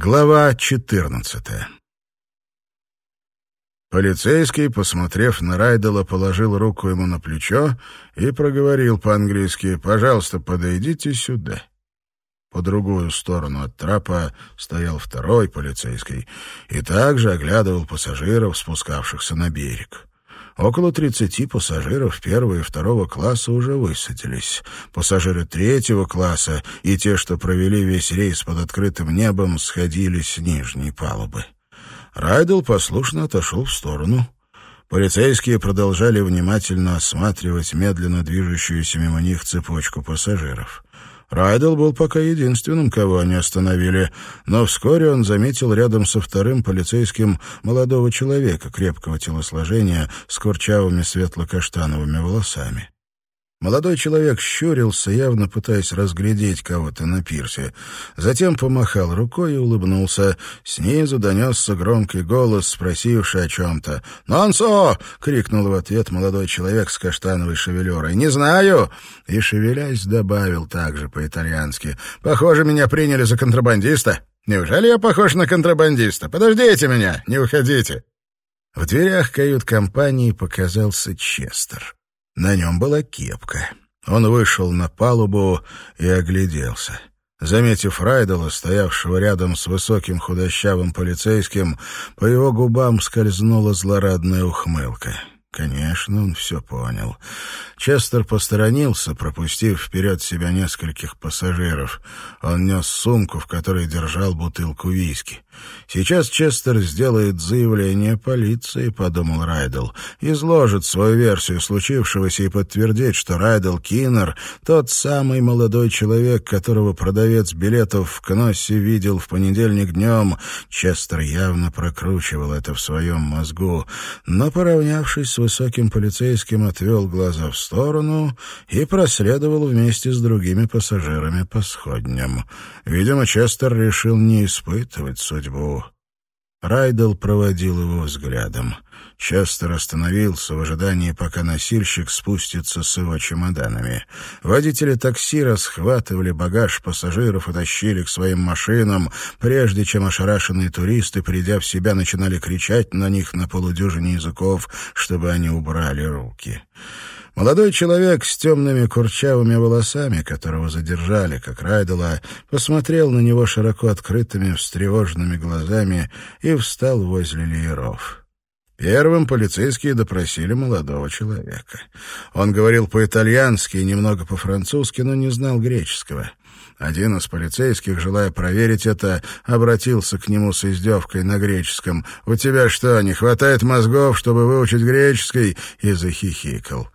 Глава 14 Полицейский, посмотрев на Райдела, положил руку ему на плечо и проговорил по-английски «Пожалуйста, подойдите сюда». По другую сторону от трапа стоял второй полицейский и также оглядывал пассажиров, спускавшихся на берег. Около тридцати пассажиров первого и второго класса уже высадились. Пассажиры третьего класса и те, что провели весь рейс под открытым небом, сходились с нижней палубы. Райдел послушно отошел в сторону. Полицейские продолжали внимательно осматривать медленно движущуюся мимо них цепочку пассажиров. Райдел был пока единственным, кого они остановили, но вскоре он заметил рядом со вторым полицейским молодого человека крепкого телосложения с курчавыми светло-каштановыми волосами. Молодой человек щурился, явно пытаясь разглядеть кого-то на пирсе. Затем помахал рукой и улыбнулся. Снизу донесся громкий голос, спросивший о чем-то. «Нонсо!» — крикнул в ответ молодой человек с каштановой шевелюрой. «Не знаю!» И, шевелясь, добавил также по-итальянски. «Похоже, меня приняли за контрабандиста. Неужели я похож на контрабандиста? Подождите меня, не уходите!» В дверях кают-компании показался Честер. На нем была кепка. Он вышел на палубу и огляделся. Заметив Райдела, стоявшего рядом с высоким худощавым полицейским, по его губам скользнула злорадная ухмылка. Конечно, он все понял. Честер посторонился, пропустив вперед себя нескольких пассажиров. Он нес сумку, в которой держал бутылку виски. «Сейчас Честер сделает заявление полиции», — подумал Райдел. «Изложит свою версию случившегося и подтвердит, что Райдел Киннер — тот самый молодой человек, которого продавец билетов в Кноссе видел в понедельник днем». Честер явно прокручивал это в своем мозгу, но, поравнявшись с высоким полицейским, отвел глаза в сторону и проследовал вместе с другими пассажирами по сходням. Видимо, Честер решил не испытывать судьбу. Райдел проводил его взглядом. Честер остановился в ожидании, пока носильщик спустится с его чемоданами. Водители такси расхватывали багаж пассажиров и тащили к своим машинам, прежде чем ошарашенные туристы, придя в себя, начинали кричать на них на полудюжине языков, чтобы они убрали руки. Молодой человек с темными курчавыми волосами, которого задержали, как Райдела, посмотрел на него широко открытыми, встревоженными глазами и встал возле лееров. Первым полицейские допросили молодого человека. Он говорил по-итальянски и немного по-французски, но не знал греческого. Один из полицейских, желая проверить это, обратился к нему с издевкой на греческом. «У тебя что, не хватает мозгов, чтобы выучить греческий?» и захихикал.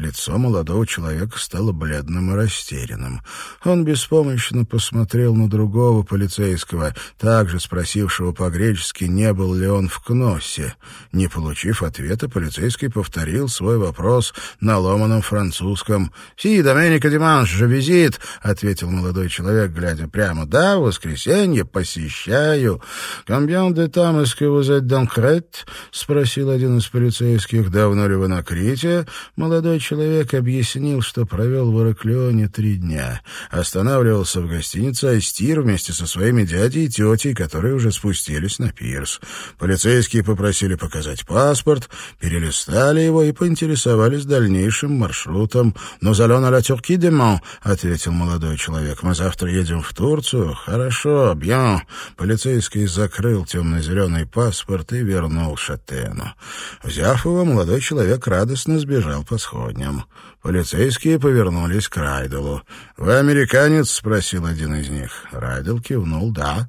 Лицо молодого человека стало бледным и растерянным. Он беспомощно посмотрел на другого полицейского, также спросившего по-гречески, не был ли он в Кноссе. Не получив ответа, полицейский повторил свой вопрос на ломаном французском. «Си, Доменика Диманш же визит», — ответил молодой человек, глядя прямо. «Да, в воскресенье посещаю». «Combien de temps est-ce que vous êtes dans Crète?» — спросил один из полицейских. «Давно ли вы на Крите?» Молодой человек человек объяснил, что провел в Ираклионе три дня. Останавливался в гостинице «Астир» вместе со своими дядей и тетей, которые уже спустились на пирс. Полицейские попросили показать паспорт, перелистали его и поинтересовались дальнейшим маршрутом. «Но зален а ла тюрки демон», — ответил молодой человек. «Мы завтра едем в Турцию?» «Хорошо, бьян». Полицейский закрыл темно-зеленый паспорт и вернул Шатену. Взяв его, молодой человек радостно сбежал по сходням парнем. Полицейские повернулись к Райделу. «Вы американец?» — спросил один из них. Райдел кивнул «да».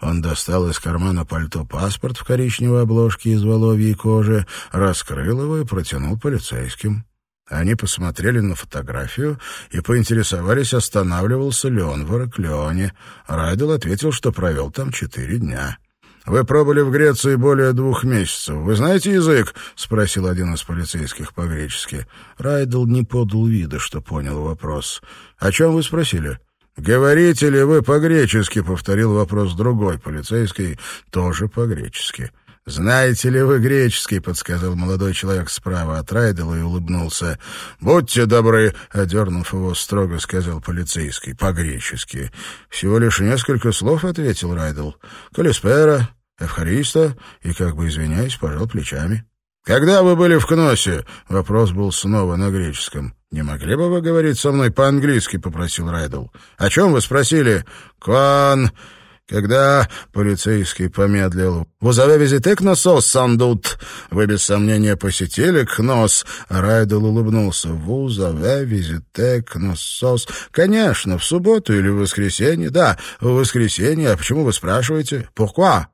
Он достал из кармана пальто паспорт в коричневой обложке из воловьей кожи, раскрыл его и протянул полицейским. Они посмотрели на фотографию и поинтересовались, останавливался ли он в Ираклионе. Райдел ответил, что провел там четыре дня. Вы пробыли в Греции более двух месяцев. Вы знаете язык?» — спросил один из полицейских по-гречески. Райдл не подал вида, что понял вопрос. «О чем вы спросили?» «Говорите ли вы по-гречески?» — повторил вопрос другой полицейский, тоже по-гречески. «Знаете ли вы греческий?» — подсказал молодой человек справа от Райдела и улыбнулся. «Будьте добры», — одернув его, строго сказал полицейский, по-гречески. «Всего лишь несколько слов», — ответил Райдел. «Калиспера, Эвхариста», и, как бы извиняясь, пожал плечами. «Когда вы были в Кносе?» — вопрос был снова на греческом. «Не могли бы вы говорить со мной по-английски?» — попросил Райдл. «О чем вы спросили?» «Кван...» Когда полицейский помедлил. «Vous avez visité Кносос, сандут?» «Вы без сомнения посетили Кнос?» Райдл улыбнулся. «Vous avez visité Кносос?» «Конечно, в субботу или в воскресенье?» «Да, в воскресенье. А почему вы спрашиваете?» «Pourquoi?»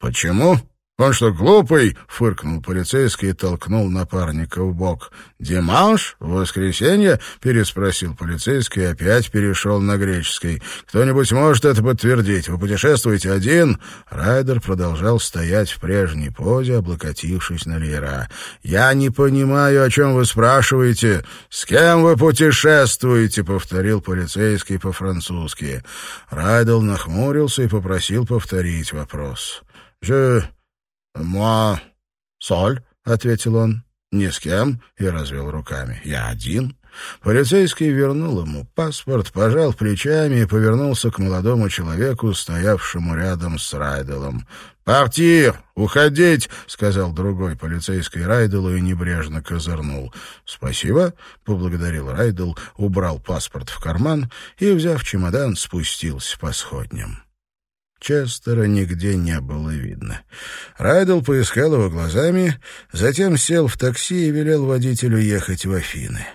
«Почему?» «Он что, глупый?» — фыркнул полицейский и толкнул напарника в бок. «Диманш? В воскресенье?» — переспросил полицейский и опять перешел на греческий. «Кто-нибудь может это подтвердить? Вы путешествуете один?» Райдер продолжал стоять в прежней позе, облокотившись на леера. «Я не понимаю, о чем вы спрашиваете. С кем вы путешествуете?» — повторил полицейский по-французски. Райдел нахмурился и попросил повторить вопрос. «Je...» «Moi... соль», — ответил он. «Ни с кем», — и развел руками. «Я один». Полицейский вернул ему паспорт, пожал плечами и повернулся к молодому человеку, стоявшему рядом с Райделом. «Партир! Уходить!» — сказал другой полицейский Райделу и небрежно козырнул. «Спасибо!» — поблагодарил Райдел, убрал паспорт в карман и, взяв чемодан, спустился по сходням. Честера нигде не было видно. Райдл поискал его глазами, затем сел в такси и велел водителю ехать в Афины.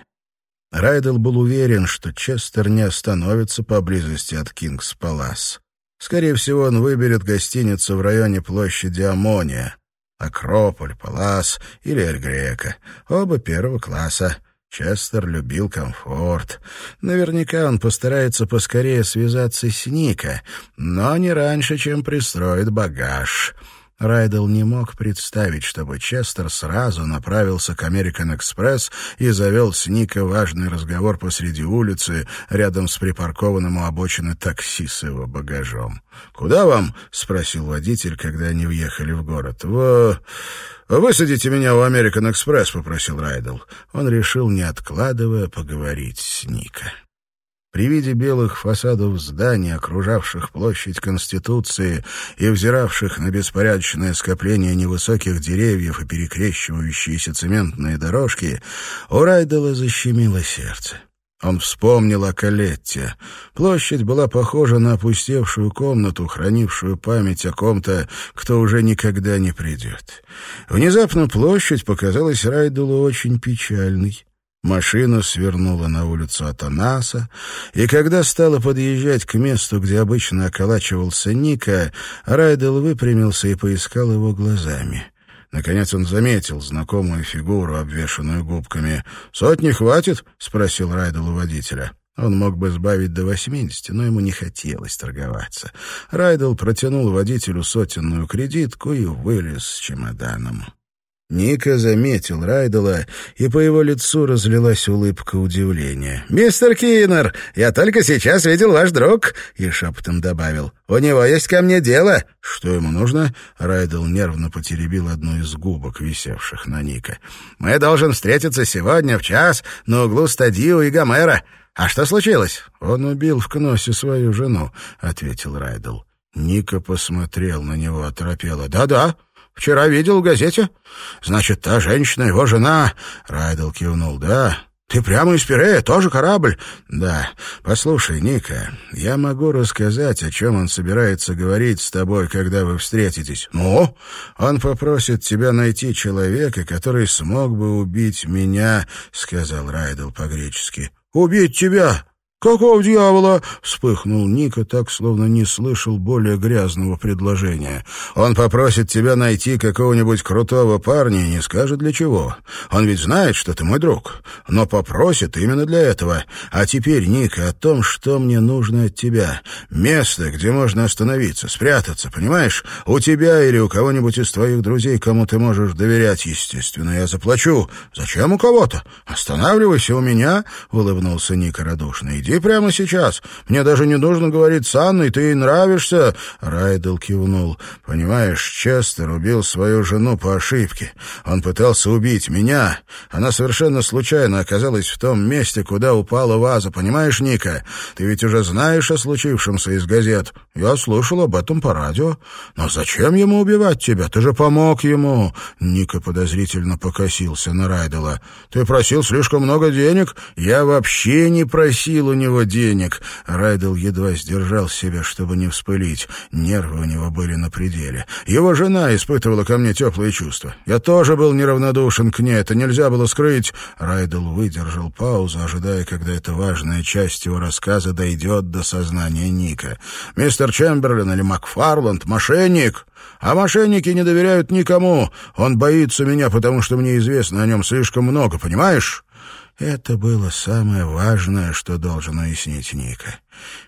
Райдл был уверен, что Честер не остановится поблизости от Кингс-Палас. Скорее всего, он выберет гостиницу в районе площади Амония. Акрополь, Палас или Эль Грека. Оба первого класса. Честер любил комфорт. Наверняка он постарается поскорее связаться с Ника, но не раньше, чем пристроит багаж. Райдел не мог представить, чтобы Честер сразу направился к American Express и завел с Ника важный разговор посреди улицы, рядом с припаркованным у обочины такси с его багажом. «Куда вам?» — спросил водитель, когда они въехали в город. «В...» «Высадите меня у American Express», — попросил Райдл. Он решил, не откладывая, поговорить с Ника. При виде белых фасадов зданий, окружавших площадь Конституции и взиравших на беспорядочное скопление невысоких деревьев и перекрещивающиеся цементные дорожки, у Райдела защемило сердце. Он вспомнил о Калетте. Площадь была похожа на опустевшую комнату, хранившую память о ком-то, кто уже никогда не придет. Внезапно площадь показалась Райдулу очень печальной. Машина свернула на улицу Атанаса, и когда стала подъезжать к месту, где обычно околачивался Ника, Райдел выпрямился и поискал его глазами. Наконец он заметил знакомую фигуру, обвешанную губками. «Сотни хватит?» — спросил Райдел у водителя. Он мог бы сбавить до восьмидесяти, но ему не хотелось торговаться. Райдел протянул водителю сотенную кредитку и вылез с чемоданом. Ника заметил Райдела, и по его лицу разлилась улыбка удивления. «Мистер Киннер, я только сейчас видел ваш друг!» И шепотом добавил. «У него есть ко мне дело!» «Что ему нужно?» Райдел нервно потеребил одну из губок, висевших на Ника. «Мы должен встретиться сегодня в час на углу Стадио и Гомера. А что случилось?» «Он убил в Кносе свою жену», — ответил Райдел. Ника посмотрел на него, оторопело. «Да-да». Вчера видел в газете. Значит, та женщина, его жена...» Райдел кивнул. «Да, ты прямо из Пирея, тоже корабль?» «Да. Послушай, Ника, я могу рассказать, о чем он собирается говорить с тобой, когда вы встретитесь». «Ну?» «Он попросит тебя найти человека, который смог бы убить меня», — сказал Райдел по-гречески. «Убить тебя? «Какого дьявола?» — вспыхнул Ника, так, словно не слышал более грязного предложения. «Он попросит тебя найти какого-нибудь крутого парня и не скажет для чего. Он ведь знает, что ты мой друг, но попросит именно для этого. А теперь, Ника, о том, что мне нужно от тебя. Место, где можно остановиться, спрятаться, понимаешь? У тебя или у кого-нибудь из твоих друзей, кому ты можешь доверять, естественно, я заплачу. Зачем у кого-то? Останавливайся у меня», — улыбнулся Ника радушно Иди прямо сейчас. Мне даже не нужно говорить с Анной, ты ей нравишься. Райдел кивнул. Понимаешь, Честер убил свою жену по ошибке. Он пытался убить меня. Она совершенно случайно оказалась в том месте, куда упала ваза. Понимаешь, Ника? Ты ведь уже знаешь о случившемся из газет. Я слышал об этом по радио. Но зачем ему убивать тебя? Ты же помог ему. Ника подозрительно покосился на Райдела. Ты просил слишком много денег. Я вообще не просил у него денег. Райдел едва сдержал себя, чтобы не вспылить. Нервы у него были на пределе. Его жена испытывала ко мне теплые чувства. Я тоже был неравнодушен к ней. Это нельзя было скрыть. Райдел выдержал паузу, ожидая, когда эта важная часть его рассказа дойдет до сознания Ника. «Мистер Чемберлин или Макфарланд — мошенник!» А мошенники не доверяют никому. Он боится меня, потому что мне известно о нем слишком много, понимаешь? Это было самое важное, что должен уяснить Ника.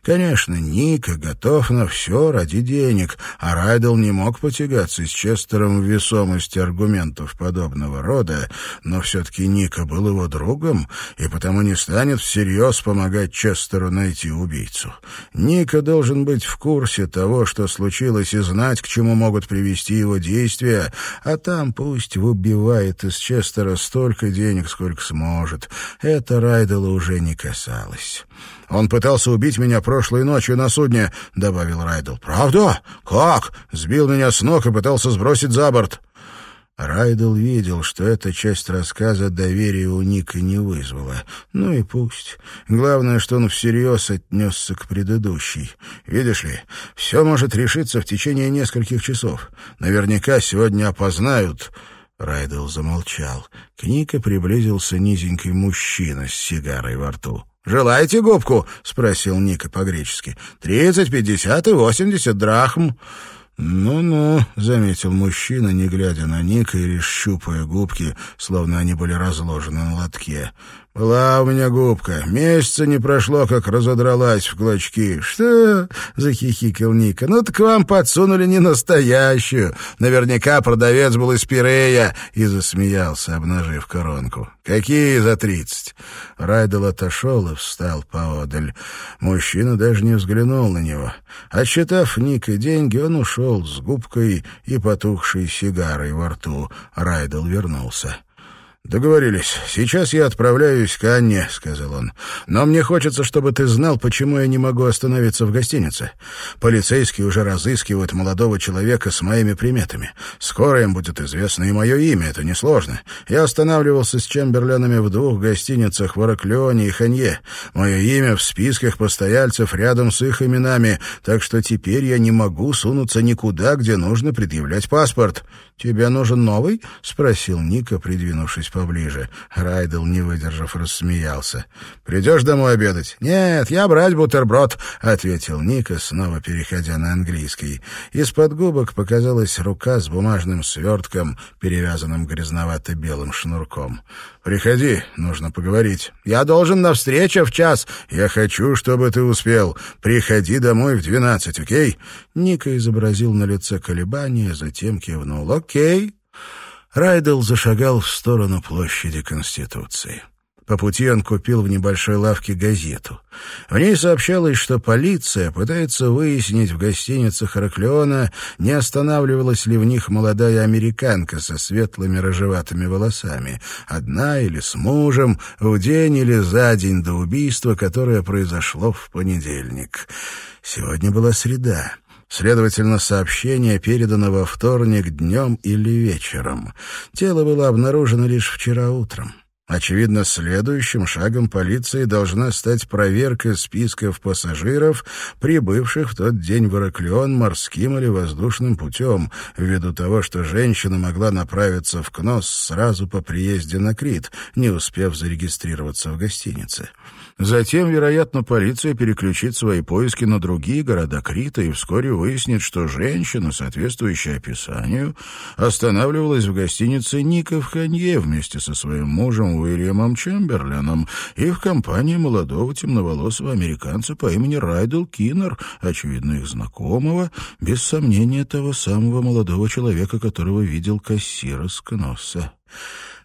Конечно, Ника готов на все ради денег, а Райдел не мог потягаться с Честером в весомости аргументов подобного рода, но все-таки Ника был его другом и потому не станет всерьез помогать Честеру найти убийцу. Ника должен быть в курсе того, что случилось, и знать, к чему могут привести его действия, а там пусть выбивает из Честера столько денег, сколько сможет. Это Райдела уже не касалось. «Он пытался убить меня прошлой ночью на судне», — добавил Райдел. «Правда? Как? Сбил меня с ног и пытался сбросить за борт». Райдел видел, что эта часть рассказа доверия у Ника не вызвала. Ну и пусть. Главное, что он всерьез отнесся к предыдущей. Видишь ли, все может решиться в течение нескольких часов. Наверняка сегодня опознают... Райдел замолчал. К Ника приблизился низенький мужчина с сигарой во рту. «Желаете губку?» — спросил Ника по-гречески. «Тридцать, пятьдесят и восемьдесят драхм». «Ну-ну», — заметил мужчина, не глядя на Ника и лишь щупая губки, словно они были разложены на лотке. «Была у меня губка. Месяца не прошло, как разодралась в клочки». «Что?» — захихикал Ника. «Ну так вам подсунули не настоящую. Наверняка продавец был из Пирея». И засмеялся, обнажив коронку. «Какие за тридцать?» Райдел отошел и встал поодаль. Мужчина даже не взглянул на него. Отсчитав Ника деньги, он ушел с губкой и потухшей сигарой во рту. Райдел вернулся. «Договорились. Сейчас я отправляюсь к Анне», — сказал он. «Но мне хочется, чтобы ты знал, почему я не могу остановиться в гостинице. Полицейские уже разыскивают молодого человека с моими приметами. Скоро им будет известно и мое имя, это несложно. Я останавливался с Чемберленами в двух гостиницах в Ораклеоне и Ханье. Мое имя в списках постояльцев рядом с их именами, так что теперь я не могу сунуться никуда, где нужно предъявлять паспорт». «Тебе нужен новый?» — спросил Ника, придвинувшись поближе. Райдел, не выдержав, рассмеялся. «Придешь домой обедать?» «Нет, я брать бутерброд», — ответил Ника, снова переходя на английский. Из-под губок показалась рука с бумажным свертком, перевязанным грязновато-белым шнурком. «Приходи, нужно поговорить. Я должен на встречу в час. Я хочу, чтобы ты успел. Приходи домой в двенадцать, окей?» Ника изобразил на лице колебания, затем кивнул. «Окей». Райдел зашагал в сторону площади Конституции. По пути он купил в небольшой лавке газету. В ней сообщалось, что полиция пытается выяснить в гостиницах Раклеона, не останавливалась ли в них молодая американка со светлыми рыжеватыми волосами, одна или с мужем, в день или за день до убийства, которое произошло в понедельник. Сегодня была среда. Следовательно, сообщение передано во вторник днем или вечером. Тело было обнаружено лишь вчера утром. Очевидно, следующим шагом полиции должна стать проверка списков пассажиров, прибывших в тот день в Ираклион морским или воздушным путем, ввиду того, что женщина могла направиться в Кнос сразу по приезде на Крит, не успев зарегистрироваться в гостинице. Затем, вероятно, полиция переключит свои поиски на другие города Крита и вскоре выяснит, что женщина, соответствующая описанию, останавливалась в гостинице Ника в Ханье вместе со своим мужем Уильямом Чемберленом и в компании молодого темноволосого американца по имени Райдел Киннер, очевидно, их знакомого, без сомнения того самого молодого человека, которого видел кассир из Кносса.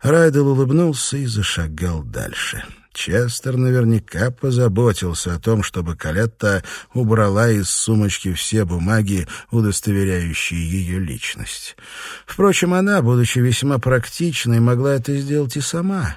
Райдел улыбнулся и зашагал дальше. Честер наверняка позаботился о том, чтобы Калетта убрала из сумочки все бумаги, удостоверяющие ее личность. Впрочем, она, будучи весьма практичной, могла это сделать и сама.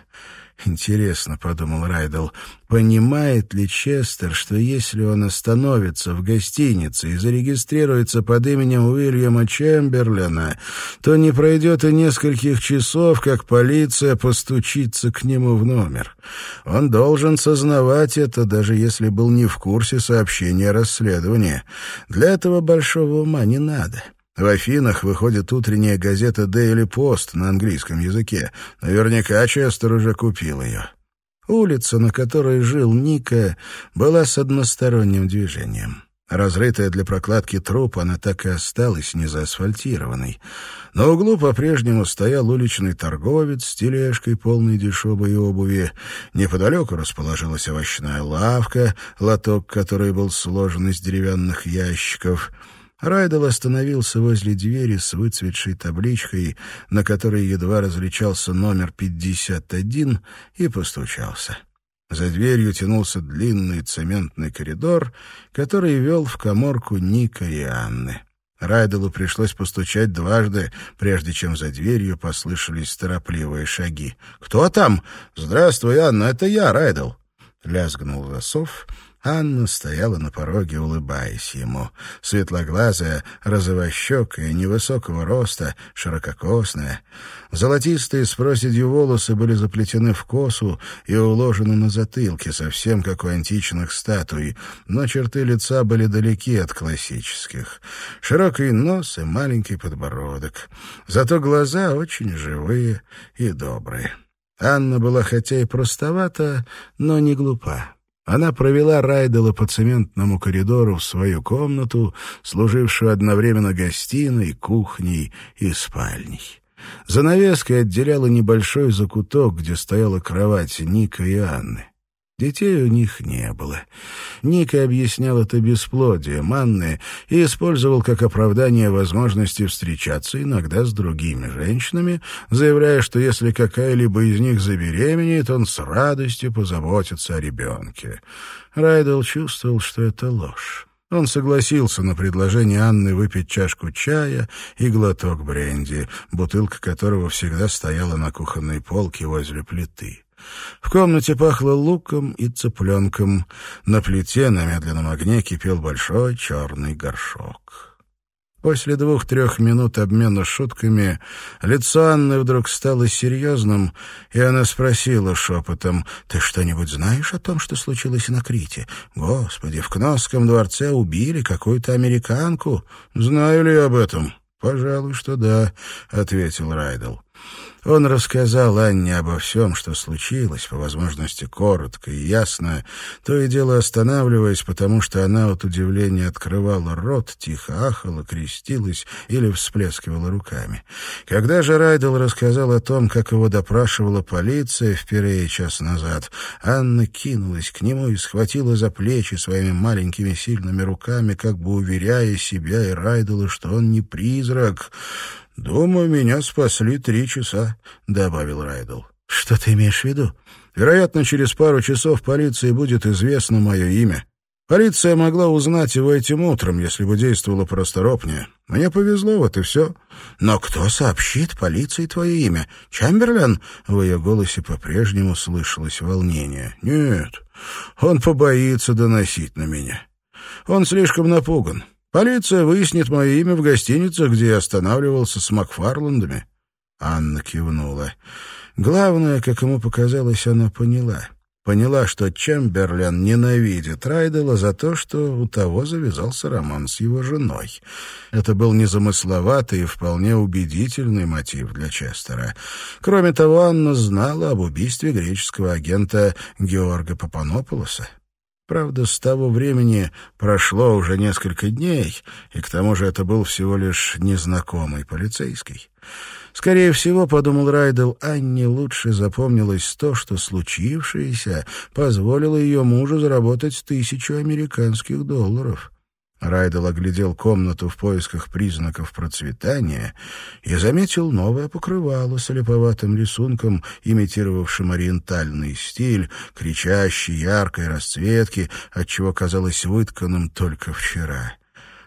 Интересно, — подумал Райдел, — понимает ли Честер, что если он остановится в гостинице и зарегистрируется под именем Уильяма Чемберлена, то не пройдет и нескольких часов, как полиция постучится к нему в номер. Он должен сознавать это, даже если был не в курсе сообщения расследования. Для этого большого ума не надо. — в Афинах выходит утренняя газета «Дейли Пост» на английском языке. Наверняка Честер уже купил ее. Улица, на которой жил Ника, была с односторонним движением. Разрытая для прокладки труп, она так и осталась незаасфальтированной. На углу по-прежнему стоял уличный торговец с тележкой, полной дешевой обуви. Неподалеку расположилась овощная лавка, лоток которой был сложен из деревянных ящиков — Райдел остановился возле двери с выцветшей табличкой, на которой едва различался номер 51, и постучался. За дверью тянулся длинный цементный коридор, который вел в коморку Ника и Анны. Райделу пришлось постучать дважды, прежде чем за дверью послышались торопливые шаги. «Кто там?» «Здравствуй, Анна, это я, Райдел». Лязгнул засов, Анна стояла на пороге, улыбаясь ему. Светлоглазая, розовощекая, невысокого роста, ширококосная. Золотистые с проседью волосы были заплетены в косу и уложены на затылке, совсем как у античных статуй, но черты лица были далеки от классических. Широкий нос и маленький подбородок. Зато глаза очень живые и добрые. Анна была хотя и простовата, но не глупа. Она провела Райдела по цементному коридору в свою комнату, служившую одновременно гостиной, кухней и спальней. Занавеской отделяла небольшой закуток, где стояла кровать Ника и Анны. Детей у них не было. Ника объяснял это бесплодием Анны и использовал как оправдание возможности встречаться иногда с другими женщинами, заявляя, что если какая-либо из них забеременеет, он с радостью позаботится о ребенке. Райдел чувствовал, что это ложь. Он согласился на предложение Анны выпить чашку чая и глоток бренди, бутылка которого всегда стояла на кухонной полке возле плиты. В комнате пахло луком и цыпленком. На плите на медленном огне кипел большой черный горшок. После двух-трех минут обмена шутками лицо Анны вдруг стало серьезным, и она спросила шепотом, «Ты что-нибудь знаешь о том, что случилось на Крите? Господи, в Кносском дворце убили какую-то американку. Знаю ли я об этом?» «Пожалуй, что да», — ответил Райдел. Он рассказал Анне обо всем, что случилось, по возможности коротко и ясно, то и дело останавливаясь, потому что она от удивления открывала рот, тихо ахала, крестилась или всплескивала руками. Когда же Райдел рассказал о том, как его допрашивала полиция впервые час назад, Анна кинулась к нему и схватила за плечи своими маленькими сильными руками, как бы уверяя себя и Райдела, что он не призрак, «Думаю, меня спасли три часа», — добавил Райдл. «Что ты имеешь в виду?» «Вероятно, через пару часов полиции будет известно мое имя. Полиция могла узнать его этим утром, если бы действовала просторопнее. Мне повезло, вот и все. Но кто сообщит полиции твое имя? Чамберлен?» В ее голосе по-прежнему слышалось волнение. «Нет, он побоится доносить на меня. Он слишком напуган. Полиция выяснит мое имя в гостинице, где я останавливался с Макфарландами». Анна кивнула. Главное, как ему показалось, она поняла. Поняла, что Чемберлен ненавидит Райдела за то, что у того завязался роман с его женой. Это был незамысловатый и вполне убедительный мотив для Честера. Кроме того, Анна знала об убийстве греческого агента Георга Папанополоса. Правда, с того времени прошло уже несколько дней, и к тому же это был всего лишь незнакомый полицейский. Скорее всего, подумал Райдел, Анне лучше запомнилось то, что случившееся позволило ее мужу заработать тысячу американских долларов. Райдел оглядел комнату в поисках признаков процветания и заметил новое покрывало с липоватым рисунком, имитировавшим ориентальный стиль, кричащий яркой расцветки, отчего казалось вытканным только вчера.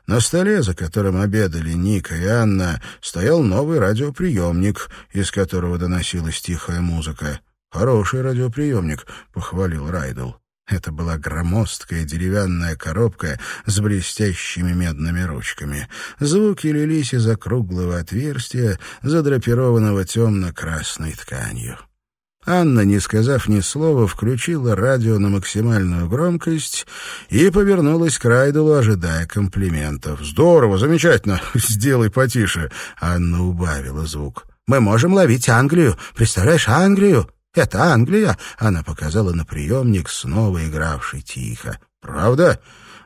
На столе, за которым обедали Ника и Анна, стоял новый радиоприемник, из которого доносилась тихая музыка. «Хороший радиоприемник», — похвалил Райдел. Это была громоздкая деревянная коробка с блестящими медными ручками. Звуки лились из округлого отверстия, задрапированного темно-красной тканью. Анна, не сказав ни слова, включила радио на максимальную громкость и повернулась к Райделу, ожидая комплиментов. «Здорово, замечательно! Сделай потише!» Анна убавила звук. «Мы можем ловить Англию! Представляешь, Англию!» «Это Англия!» — она показала на приемник, снова игравший тихо. «Правда?»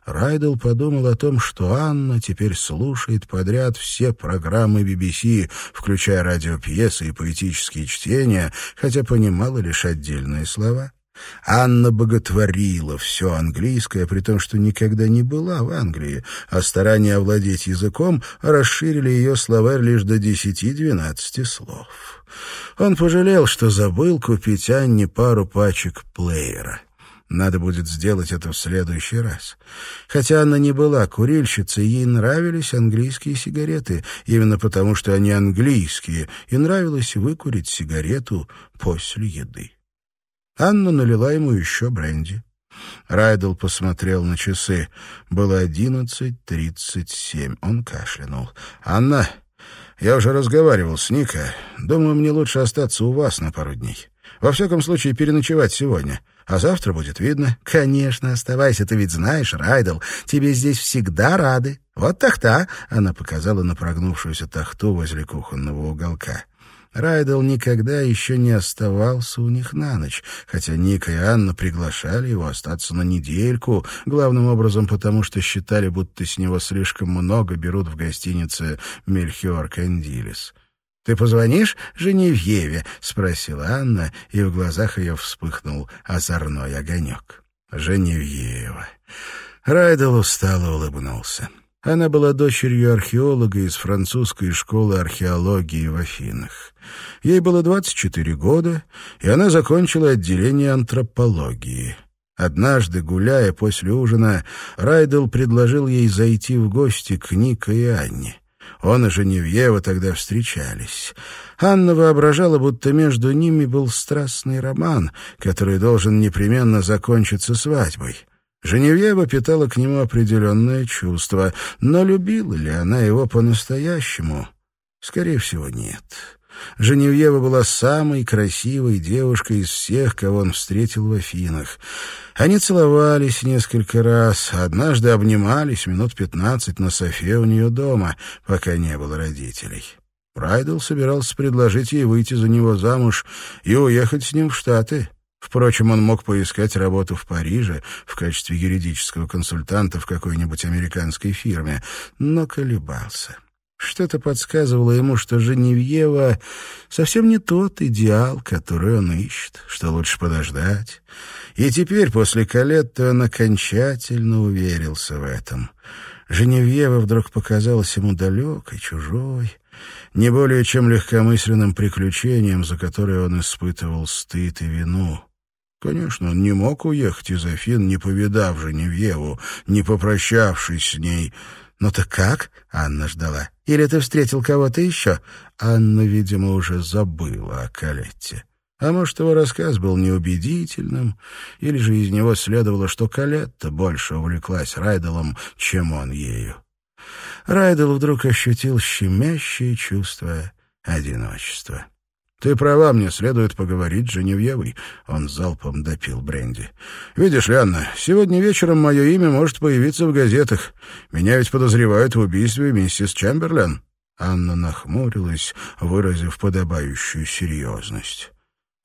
Райдел подумал о том, что Анна теперь слушает подряд все программы BBC, включая радиопьесы и поэтические чтения, хотя понимала лишь отдельные слова. Анна боготворила все английское, при том, что никогда не была в Англии, а старания овладеть языком расширили ее словарь лишь до десяти-двенадцати слов. Он пожалел, что забыл купить Анне пару пачек плеера. Надо будет сделать это в следующий раз. Хотя она не была курильщицей, ей нравились английские сигареты, именно потому что они английские, и нравилось выкурить сигарету после еды. Анна налила ему еще бренди. Райдел посмотрел на часы. Было одиннадцать тридцать семь. Он кашлянул. «Анна, я уже разговаривал с Ника. Думаю, мне лучше остаться у вас на пару дней. Во всяком случае, переночевать сегодня. А завтра будет видно. Конечно, оставайся, ты ведь знаешь, Райдел, тебе здесь всегда рады. Вот тахта, она показала на прогнувшуюся тахту возле кухонного уголка. Райдел никогда еще не оставался у них на ночь, хотя Ника и Анна приглашали его остаться на недельку, главным образом потому, что считали, будто с него слишком много берут в гостинице «Мельхиор Кандилис». «Ты позвонишь Женевьеве?» — спросила Анна, и в глазах ее вспыхнул озорной огонек. «Женевьева». Райдел устало улыбнулся. Она была дочерью археолога из французской школы археологии в Афинах. Ей было 24 года, и она закончила отделение антропологии. Однажды, гуляя после ужина, Райдел предложил ей зайти в гости к Нико и Анне. Он и Женевьева тогда встречались. Анна воображала, будто между ними был страстный роман, который должен непременно закончиться свадьбой. Женевьева питала к нему определенное чувство, но любила ли она его по-настоящему? Скорее всего, нет. Женевьева была самой красивой девушкой из всех, кого он встретил в Афинах. Они целовались несколько раз, однажды обнимались минут пятнадцать на софе у нее дома, пока не было родителей. Прайдл собирался предложить ей выйти за него замуж и уехать с ним в Штаты. Впрочем, он мог поискать работу в Париже в качестве юридического консультанта в какой-нибудь американской фирме, но колебался. Что-то подсказывало ему, что Женевьева совсем не тот идеал, который он ищет, что лучше подождать. И теперь, после Калетта, он окончательно уверился в этом. Женевьева вдруг показалась ему далекой, чужой, не более чем легкомысленным приключением, за которое он испытывал стыд и вину. Конечно, он не мог уехать из Афин, не повидав Женевьеву, не попрощавшись с ней. «Ну так как?» — Анна ждала. «Или ты встретил кого-то еще?» Анна, видимо, уже забыла о Калетте. А может, его рассказ был неубедительным, или же из него следовало, что Калетта больше увлеклась Райделом, чем он ею. Райдел вдруг ощутил щемящее чувство одиночества. «Ты права, мне следует поговорить с Женевьевой». Он залпом допил бренди. «Видишь ли, Анна, сегодня вечером мое имя может появиться в газетах. Меня ведь подозревают в убийстве миссис Чемберлен». Анна нахмурилась, выразив подобающую серьезность.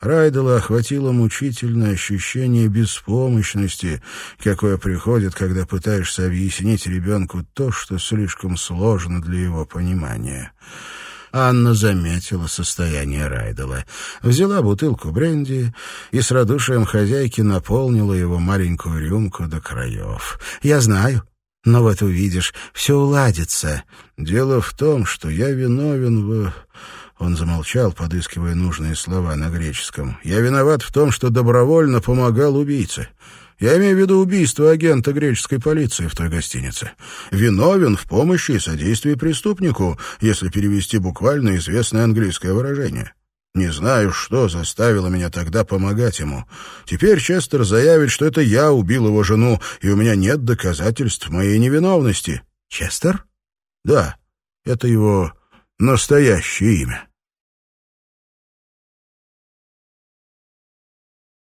Райдела охватило мучительное ощущение беспомощности, какое приходит, когда пытаешься объяснить ребенку то, что слишком сложно для его понимания. Анна заметила состояние Райдела, взяла бутылку бренди и с радушием хозяйки наполнила его маленькую рюмку до краев. «Я знаю. Но вот увидишь, все уладится. Дело в том, что я виновен в... Он замолчал, подыскивая нужные слова на греческом. «Я виноват в том, что добровольно помогал убийце. Я имею в виду убийство агента греческой полиции в той гостинице. Виновен в помощи и содействии преступнику, если перевести буквально известное английское выражение. Не знаю, что заставило меня тогда помогать ему. Теперь Честер заявит, что это я убил его жену, и у меня нет доказательств моей невиновности. Честер? Да, это его настоящее имя.